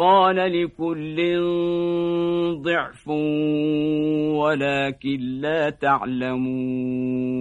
قال لكل ضعف ولكن لا تعلمون.